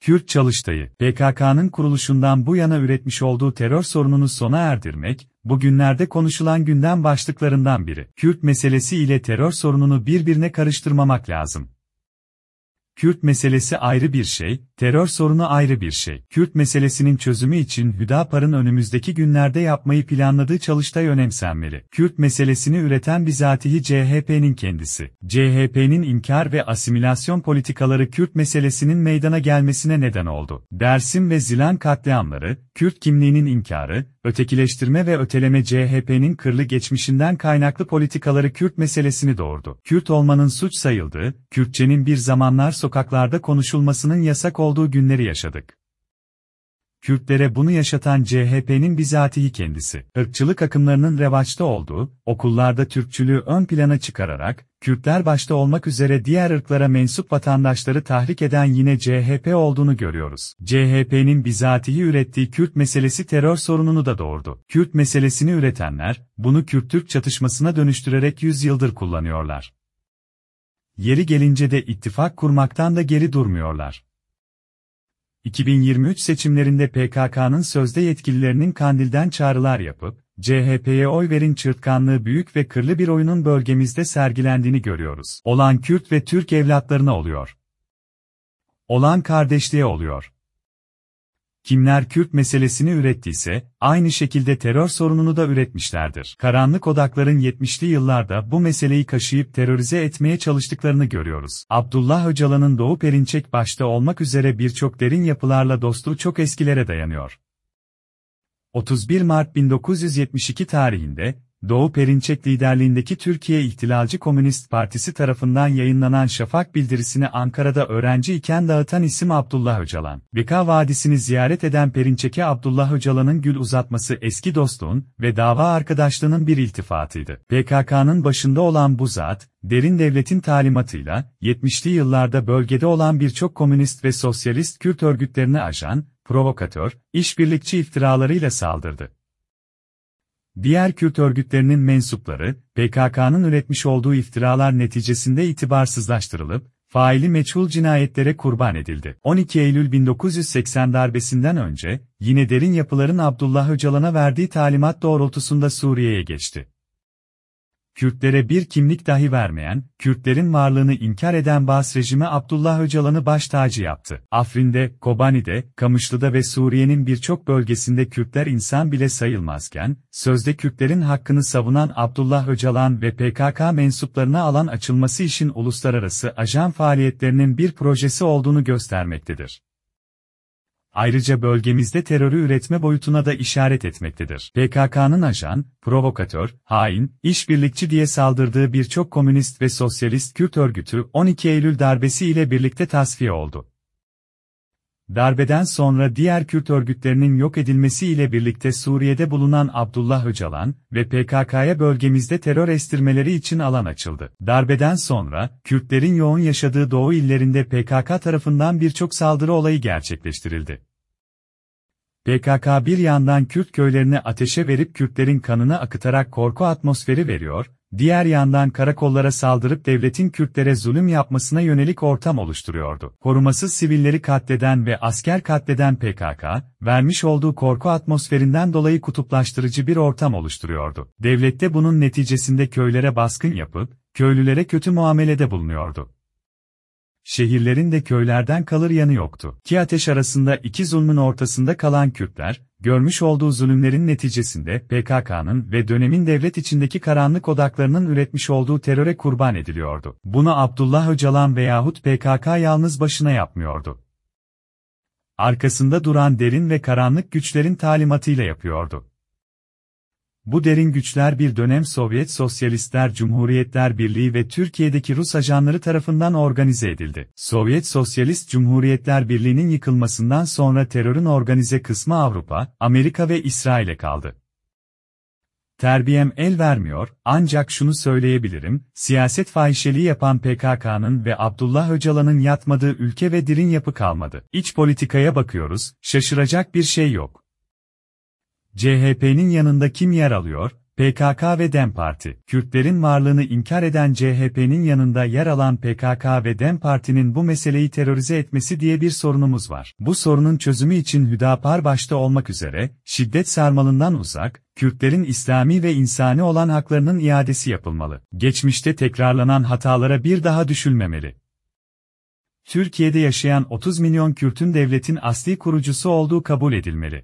Kürt Çalıştayı, PKK'nın kuruluşundan bu yana üretmiş olduğu terör sorununu sona erdirmek, bugünlerde konuşulan gündem başlıklarından biri. Kürt meselesi ile terör sorununu birbirine karıştırmamak lazım. Kürt meselesi ayrı bir şey, terör sorunu ayrı bir şey. Kürt meselesinin çözümü için Hüdapar'ın önümüzdeki günlerde yapmayı planladığı çalıştay önemsenmeli. Kürt meselesini üreten bizatihi CHP'nin kendisi. CHP'nin inkar ve asimilasyon politikaları Kürt meselesinin meydana gelmesine neden oldu. Dersim ve Zilan katliamları, Kürt kimliğinin inkarı, ötekileştirme ve öteleme CHP'nin kırlı geçmişinden kaynaklı politikaları Kürt meselesini doğurdu. Kürt olmanın suç sayıldığı, Kürtçenin bir zamanlar sokaklarda konuşulmasının yasak olduğu günleri yaşadık. Kürtlere bunu yaşatan CHP'nin bizatihi kendisi, ırkçılık akımlarının revaçta olduğu, okullarda Türkçülüğü ön plana çıkararak, Kürtler başta olmak üzere diğer ırklara mensup vatandaşları tahrik eden yine CHP olduğunu görüyoruz. CHP'nin bizatihi ürettiği Kürt meselesi terör sorununu da doğurdu. Kürt meselesini üretenler, bunu Kürt-Türk çatışmasına dönüştürerek yüzyıldır kullanıyorlar. Yeri gelince de ittifak kurmaktan da geri durmuyorlar. 2023 seçimlerinde PKK'nın sözde yetkililerinin Kandil'den çağrılar yapıp, CHP'ye oy verin çırtkanlığı büyük ve kırlı bir oyunun bölgemizde sergilendiğini görüyoruz. Olan Kürt ve Türk evlatlarına oluyor. Olan kardeşliğe oluyor. Kimler Kürt meselesini ürettiyse, aynı şekilde terör sorununu da üretmişlerdir. Karanlık odakların 70'li yıllarda bu meseleyi kaşıyıp terörize etmeye çalıştıklarını görüyoruz. Abdullah Öcalan'ın Doğu Perinçek başta olmak üzere birçok derin yapılarla dostluğu çok eskilere dayanıyor. 31 Mart 1972 tarihinde, Doğu Perinçek liderliğindeki Türkiye İhtilalci Komünist Partisi tarafından yayınlanan Şafak bildirisini Ankara'da öğrenci iken dağıtan isim Abdullah Öcalan. Beka Vadisi'ni ziyaret eden Perinçek'e Abdullah Öcalan'ın gül uzatması eski dostluğun ve dava arkadaşlığının bir iltifatıydı. PKK'nın başında olan bu zat, derin devletin talimatıyla, 70'li yıllarda bölgede olan birçok komünist ve sosyalist Kürt örgütlerine ajan, provokatör, işbirlikçi iftiralarıyla saldırdı. Diğer Kürt örgütlerinin mensupları, PKK'nın üretmiş olduğu iftiralar neticesinde itibarsızlaştırılıp, faili meçhul cinayetlere kurban edildi. 12 Eylül 1980 darbesinden önce, yine derin yapıların Abdullah Öcalan'a verdiği talimat doğrultusunda Suriye'ye geçti. Kürtlere bir kimlik dahi vermeyen, Kürtlerin varlığını inkar eden Bas rejimi Abdullah Öcalan'ı baş tacı yaptı. Afrin'de, Kobani'de, Kamışlı'da ve Suriye'nin birçok bölgesinde Kürtler insan bile sayılmazken, sözde Kürtlerin hakkını savunan Abdullah Öcalan ve PKK mensuplarına alan açılması işin uluslararası ajan faaliyetlerinin bir projesi olduğunu göstermektedir. Ayrıca bölgemizde terörü üretme boyutuna da işaret etmektedir. PKK'nın ajan, provokatör, hain, işbirlikçi diye saldırdığı birçok komünist ve sosyalist Kürt örgütü 12 Eylül darbesi ile birlikte tasfiye oldu. Darbeden sonra diğer Kürt örgütlerinin yok edilmesi ile birlikte Suriye'de bulunan Abdullah Öcalan ve PKK'ya bölgemizde terör estirmeleri için alan açıldı. Darbeden sonra, Kürtlerin yoğun yaşadığı Doğu illerinde PKK tarafından birçok saldırı olayı gerçekleştirildi. PKK bir yandan Kürt köylerini ateşe verip Kürtlerin kanını akıtarak korku atmosferi veriyor, diğer yandan karakollara saldırıp devletin Kürtlere zulüm yapmasına yönelik ortam oluşturuyordu. Korumasız sivilleri katleden ve asker katleden PKK, vermiş olduğu korku atmosferinden dolayı kutuplaştırıcı bir ortam oluşturuyordu. Devlette bunun neticesinde köylere baskın yapıp, köylülere kötü muamelede bulunuyordu şehirlerin de köylerden kalır yanı yoktu. Ki ateş arasında iki zulmün ortasında kalan Kürtler, görmüş olduğu zulümlerin neticesinde PKK'nın ve dönemin devlet içindeki karanlık odaklarının üretmiş olduğu teröre kurban ediliyordu. Bunu Abdullah Öcalan veyahut PKK yalnız başına yapmıyordu. Arkasında duran derin ve karanlık güçlerin talimatıyla yapıyordu. Bu derin güçler bir dönem Sovyet Sosyalistler Cumhuriyetler Birliği ve Türkiye'deki Rus ajanları tarafından organize edildi. Sovyet Sosyalist Cumhuriyetler Birliği'nin yıkılmasından sonra terörün organize kısmı Avrupa, Amerika ve İsrail'e kaldı. Terbiyem el vermiyor, ancak şunu söyleyebilirim, siyaset fahişeliği yapan PKK'nın ve Abdullah Öcalan'ın yatmadığı ülke ve derin yapı kalmadı. İç politikaya bakıyoruz, şaşıracak bir şey yok. CHP'nin yanında kim yer alıyor? PKK ve DEM Parti. Kürtlerin varlığını inkar eden CHP'nin yanında yer alan PKK ve DEM Parti'nin bu meseleyi terörize etmesi diye bir sorunumuz var. Bu sorunun çözümü için Hüdapar başta olmak üzere, şiddet sarmalından uzak, Kürtlerin İslami ve insani olan haklarının iadesi yapılmalı. Geçmişte tekrarlanan hatalara bir daha düşülmemeli. Türkiye'de yaşayan 30 milyon Kürt'ün devletin asli kurucusu olduğu kabul edilmeli.